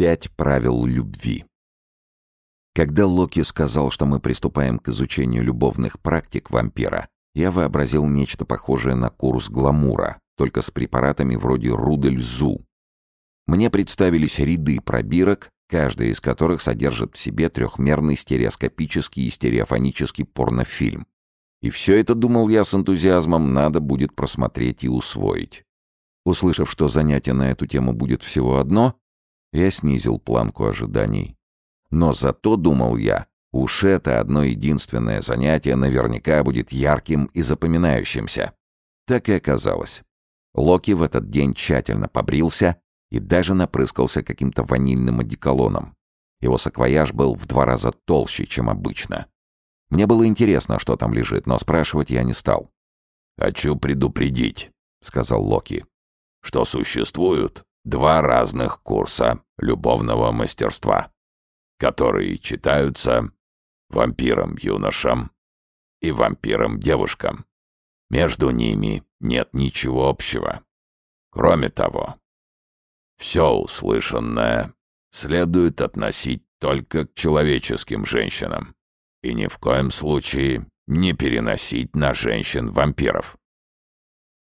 Пять правил любви. Когда Локи сказал, что мы приступаем к изучению любовных практик вампира, я вообразил нечто похожее на курс гламура, только с препаратами вроде Рудельзу. Мне представились ряды пробирок, каждая из которых содержит в себе трехмерный стереоскопический и стереофонический порнофильм. И все это, думал я с энтузиазмом, надо будет просмотреть и усвоить. Услышав, что занятие на эту тему будет всего одно, я снизил планку ожиданий. Но зато, думал я, уж это одно единственное занятие наверняка будет ярким и запоминающимся. Так и оказалось. Локи в этот день тщательно побрился и даже напрыскался каким-то ванильным одеколоном. Его саквояж был в два раза толще, чем обычно. Мне было интересно, что там лежит, но спрашивать я не стал. «Хочу предупредить», — сказал Локи, — «что существуют два разных курса любовного мастерства, которые читаются вампирам-юношам и вампирам-девушкам. Между ними нет ничего общего. Кроме того, все услышанное следует относить только к человеческим женщинам и ни в коем случае не переносить на женщин-вампиров.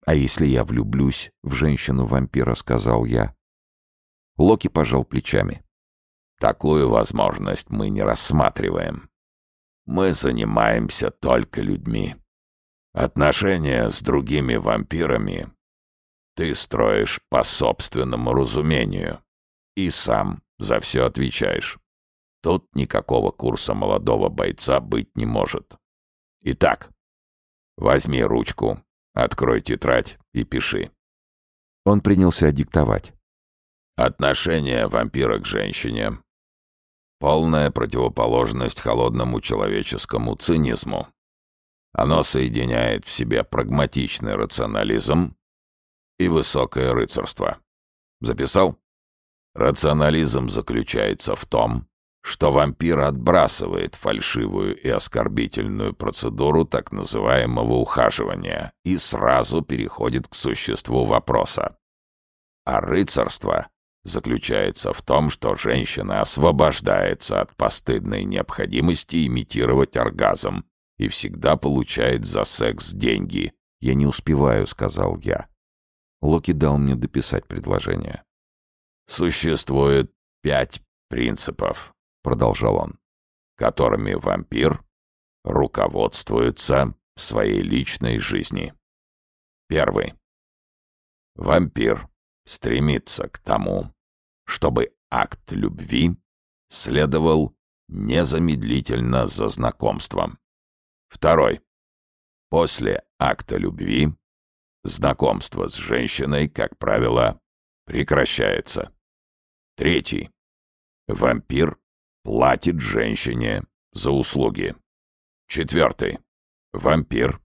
«А если я влюблюсь в женщину-вампира?» — сказал я. Локи пожал плечами. «Такую возможность мы не рассматриваем. Мы занимаемся только людьми. Отношения с другими вампирами ты строишь по собственному разумению и сам за все отвечаешь. Тут никакого курса молодого бойца быть не может. Итак, возьми ручку, Открой тетрадь и пиши». Он принялся диктовать. «Отношение вампира к женщине. Полная противоположность холодному человеческому цинизму. Оно соединяет в себе прагматичный рационализм и высокое рыцарство. Записал? Рационализм заключается в том, что вампир отбрасывает фальшивую и оскорбительную процедуру так называемого ухаживания и сразу переходит к существу вопроса. А рыцарство заключается в том, что женщина освобождается от постыдной необходимости имитировать оргазм и всегда получает за секс деньги. «Я не успеваю», — сказал я. Локи дал мне дописать предложение. «Существует пять принципов», продолжал он, которыми вампир руководствуется в своей личной жизни. Первый. Вампир стремится к тому, чтобы акт любви следовал незамедлительно за знакомством. Второй. После акта любви знакомство с женщиной, как правило, прекращается. Третий. Вампир Платит женщине за услуги. Четвертый. Вампир,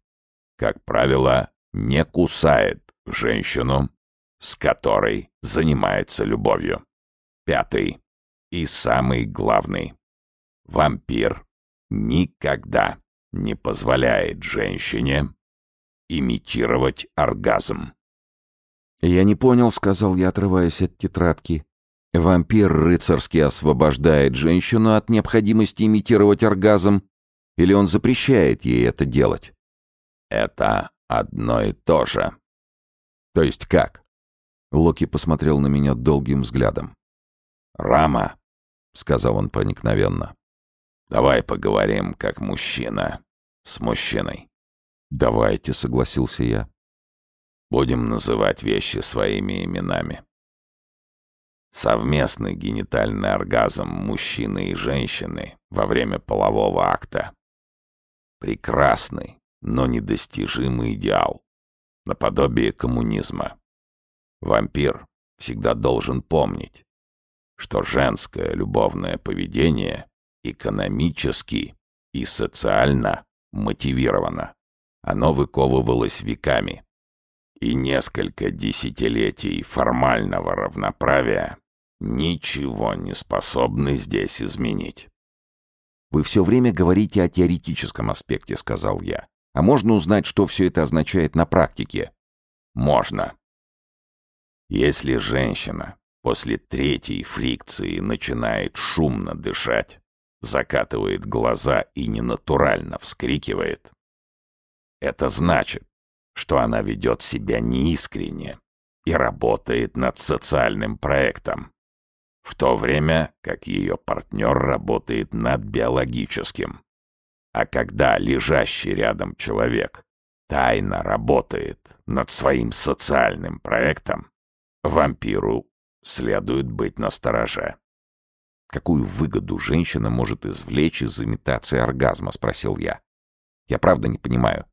как правило, не кусает женщину, с которой занимается любовью. Пятый. И самый главный. Вампир никогда не позволяет женщине имитировать оргазм. «Я не понял», — сказал я, отрываясь от тетрадки. Вампир рыцарски освобождает женщину от необходимости имитировать оргазм, или он запрещает ей это делать? Это одно и то же. То есть как? Локи посмотрел на меня долгим взглядом. «Рама», — сказал он проникновенно, — «давай поговорим как мужчина с мужчиной». «Давайте», — согласился я. «Будем называть вещи своими именами». Совместный генитальный оргазм мужчины и женщины во время полового акта. Прекрасный, но недостижимый идеал. Наподобие коммунизма. Вампир всегда должен помнить, что женское любовное поведение экономически и социально мотивировано. Оно выковывалось веками. И несколько десятилетий формального равноправия ничего не способны здесь изменить. «Вы все время говорите о теоретическом аспекте», — сказал я. «А можно узнать, что все это означает на практике?» «Можно. Если женщина после третьей фрикции начинает шумно дышать, закатывает глаза и ненатурально вскрикивает, это значит, что она ведет себя неискренне и работает над социальным проектом в то время как ее партнер работает над биологическим. А когда лежащий рядом человек тайно работает над своим социальным проектом, вампиру следует быть настороже. «Какую выгоду женщина может извлечь из имитации оргазма?» — спросил я. «Я правда не понимаю».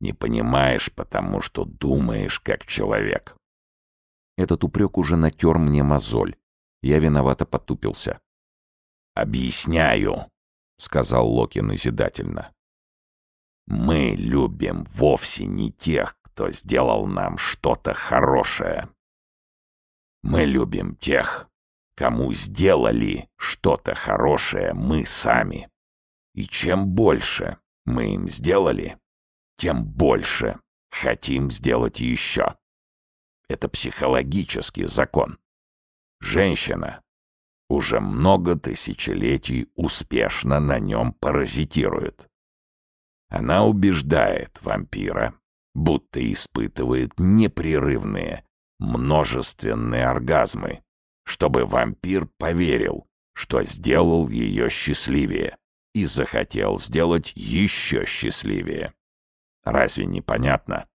«Не понимаешь, потому что думаешь как человек», этот упрек уже натер мне мозоль. Я виновато потупился. «Объясняю», — сказал Локи назидательно. «Мы любим вовсе не тех, кто сделал нам что-то хорошее. Мы любим тех, кому сделали что-то хорошее мы сами. И чем больше мы им сделали, тем больше хотим сделать еще. Это психологический закон. Женщина уже много тысячелетий успешно на нем паразитирует. Она убеждает вампира, будто испытывает непрерывные, множественные оргазмы, чтобы вампир поверил, что сделал ее счастливее и захотел сделать еще счастливее. Разве не понятно?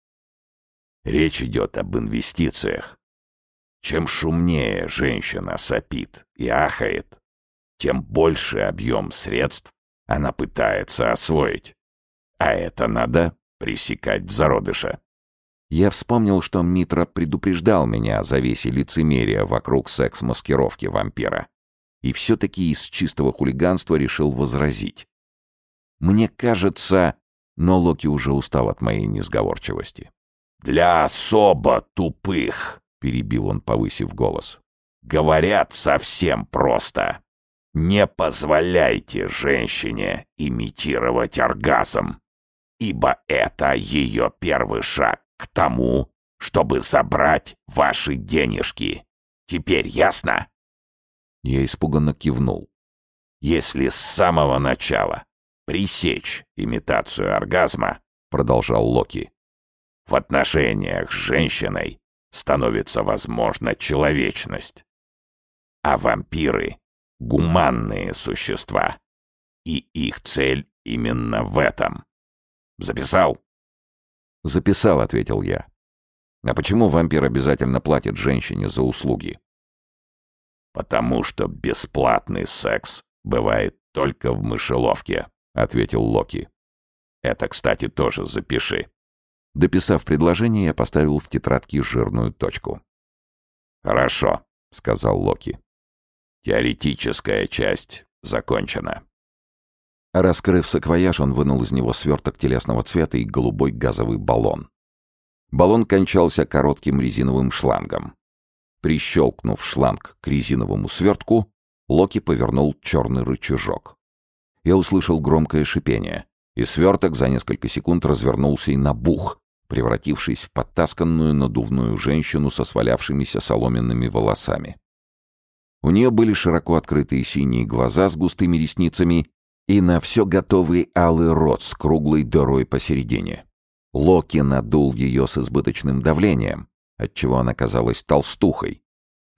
Речь идет об инвестициях. Чем шумнее женщина сопит и ахает, тем больше объем средств она пытается освоить. А это надо пресекать в зародыше. Я вспомнил, что Митра предупреждал меня о завесе лицемерия вокруг секс-маскировки вампира. И все-таки из чистого хулиганства решил возразить. Мне кажется, но Локи уже устал от моей несговорчивости. «Для особо тупых», — перебил он, повысив голос. «Говорят совсем просто. Не позволяйте женщине имитировать оргазм, ибо это ее первый шаг к тому, чтобы забрать ваши денежки. Теперь ясно?» Я испуганно кивнул. «Если с самого начала пресечь имитацию оргазма, — продолжал Локи, в отношениях с женщиной становится возможна человечность. А вампиры — гуманные существа, и их цель именно в этом. Записал? Записал, ответил я. А почему вампир обязательно платит женщине за услуги? Потому что бесплатный секс бывает только в мышеловке, ответил Локи. Это, кстати, тоже запиши. Дописав предложение, я поставил в тетрадке жирную точку. «Хорошо», — сказал Локи. «Теоретическая часть закончена». Раскрыв саквояж, он вынул из него сверток телесного цвета и голубой газовый баллон. Баллон кончался коротким резиновым шлангом. Прищелкнув шланг к резиновому свертку, Локи повернул черный рычажок. Я услышал громкое шипение, и сверток за несколько секунд развернулся и набух, превратившись в подтасканную надувную женщину со свалявшимися соломенными волосами. У нее были широко открытые синие глаза с густыми ресницами и на все готовый алый рот с круглой дырой посередине. Локи надул ее с избыточным давлением, отчего она казалась толстухой.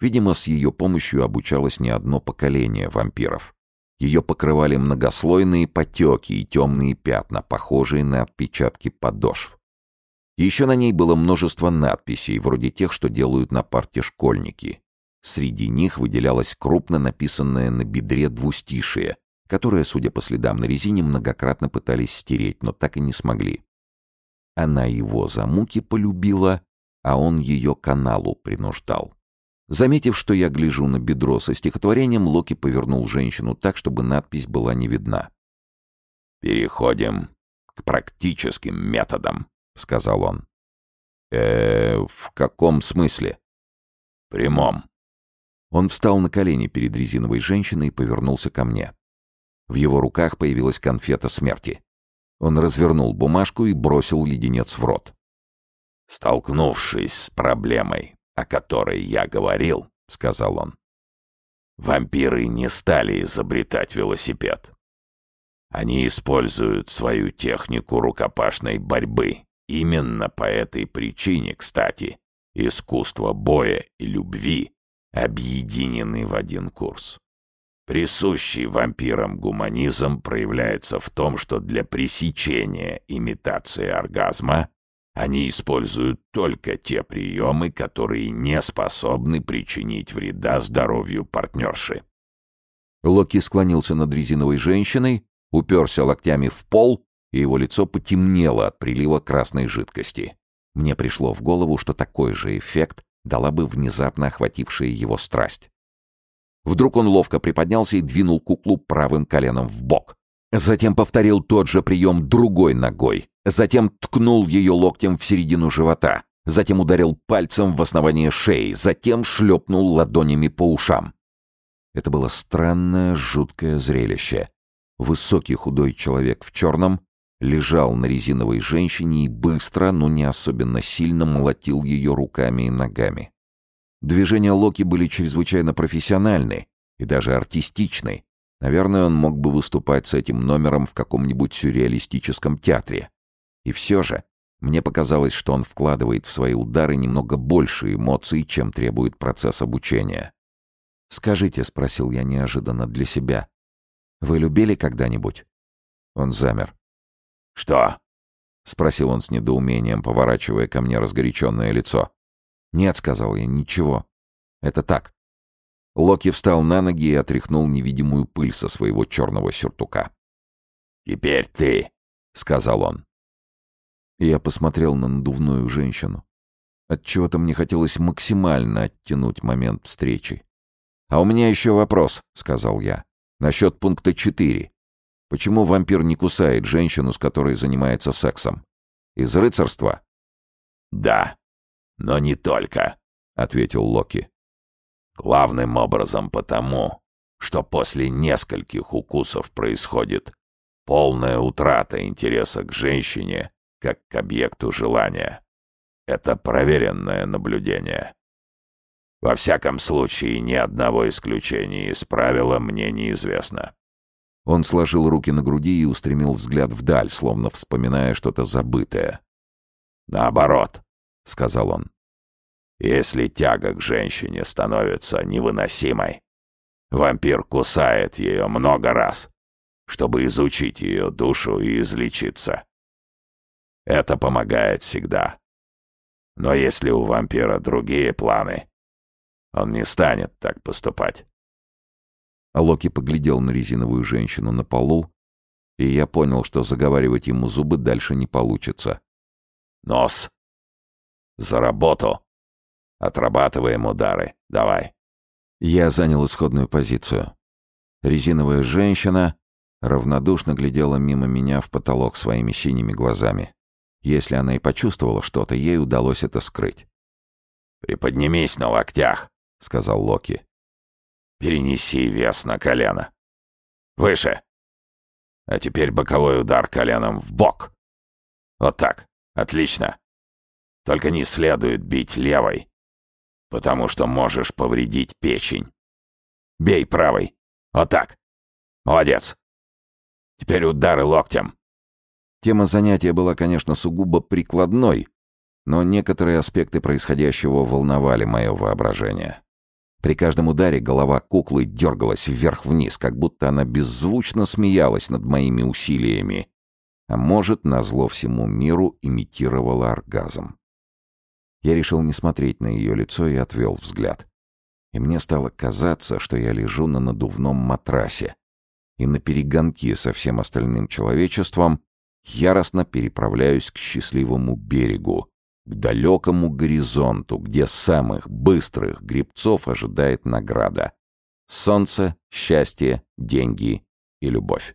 Видимо, с ее помощью обучалось не одно поколение вампиров. Ее покрывали многослойные потеки и темные пятна, похожие на отпечатки подошв. Еще на ней было множество надписей, вроде тех, что делают на парте школьники. Среди них выделялось крупно написанное на бедре двустишие, которое, судя по следам на резине, многократно пытались стереть, но так и не смогли. Она его за муки полюбила, а он ее каналу принуждал. Заметив, что я гляжу на бедро со стихотворением, Локи повернул женщину так, чтобы надпись была не видна. «Переходим к практическим методам», — сказал он. э в каком смысле?» «Прямом». Он встал на колени перед резиновой женщиной и повернулся ко мне. В его руках появилась конфета смерти. Он развернул бумажку и бросил леденец в рот. «Столкнувшись с проблемой, о которой я говорил», — сказал он, — «вампиры не стали изобретать велосипед. Они используют свою технику рукопашной борьбы Именно по этой причине, кстати, искусство боя и любви объединены в один курс. Присущий вампирам гуманизм проявляется в том, что для пресечения имитации оргазма они используют только те приемы, которые не способны причинить вреда здоровью партнерши. Локи склонился над резиновой женщиной, уперся локтями в пол и его лицо потемнело от прилива красной жидкости. Мне пришло в голову, что такой же эффект дала бы внезапно охватившая его страсть. Вдруг он ловко приподнялся и двинул куклу правым коленом в бок. Затем повторил тот же прием другой ногой. Затем ткнул ее локтем в середину живота. Затем ударил пальцем в основание шеи. Затем шлепнул ладонями по ушам. Это было странное, жуткое зрелище. Высокий худой человек в черном лежал на резиновой женщине и быстро, но не особенно сильно молотил ее руками и ногами. Движения Локи были чрезвычайно профессиональны и даже артистичны. Наверное, он мог бы выступать с этим номером в каком-нибудь сюрреалистическом театре. И все же, мне показалось, что он вкладывает в свои удары немного больше эмоций, чем требует процесс обучения. «Скажите», — спросил я неожиданно для себя, — «вы любили когда-нибудь?» Он замер. «Что?» — спросил он с недоумением, поворачивая ко мне разгоряченное лицо. «Нет», — сказал я, — «ничего. Это так». Локи встал на ноги и отряхнул невидимую пыль со своего черного сюртука. «Теперь ты», — сказал он. Я посмотрел на надувную женщину. Отчего-то мне хотелось максимально оттянуть момент встречи. «А у меня еще вопрос», — сказал я, — «насчет пункта четыре. Почему вампир не кусает женщину, с которой занимается сексом? Из рыцарства? Да, но не только, ответил Локи. Главным образом потому, что после нескольких укусов происходит полная утрата интереса к женщине как к объекту желания. Это проверенное наблюдение. Во всяком случае, ни одного исключения из правила мне неизвестно. Он сложил руки на груди и устремил взгляд вдаль, словно вспоминая что-то забытое. «Наоборот», — сказал он, — «если тяга к женщине становится невыносимой, вампир кусает ее много раз, чтобы изучить ее душу и излечиться. Это помогает всегда. Но если у вампира другие планы, он не станет так поступать. А Локи поглядел на резиновую женщину на полу, и я понял, что заговаривать ему зубы дальше не получится. «Нос! За работу! Отрабатываем удары! Давай!» Я занял исходную позицию. Резиновая женщина равнодушно глядела мимо меня в потолок своими синими глазами. Если она и почувствовала что-то, ей удалось это скрыть. «Приподнимись на локтях», — сказал Локи. Перенеси вес на колено. Выше. А теперь боковой удар коленом в бок. Вот так. Отлично. Только не следует бить левой, потому что можешь повредить печень. Бей правой. Вот так. Молодец. Теперь удары локтем. Тема занятия была, конечно, сугубо прикладной, но некоторые аспекты происходящего волновали мое воображение. При каждом ударе голова куклы дергалась вверх-вниз, как будто она беззвучно смеялась над моими усилиями. А может, назло всему миру имитировала оргазм. Я решил не смотреть на ее лицо и отвел взгляд. И мне стало казаться, что я лежу на надувном матрасе. И на перегонке со всем остальным человечеством яростно переправляюсь к счастливому берегу, к далекому горизонту, где самых быстрых грибцов ожидает награда. Солнце, счастье, деньги и любовь.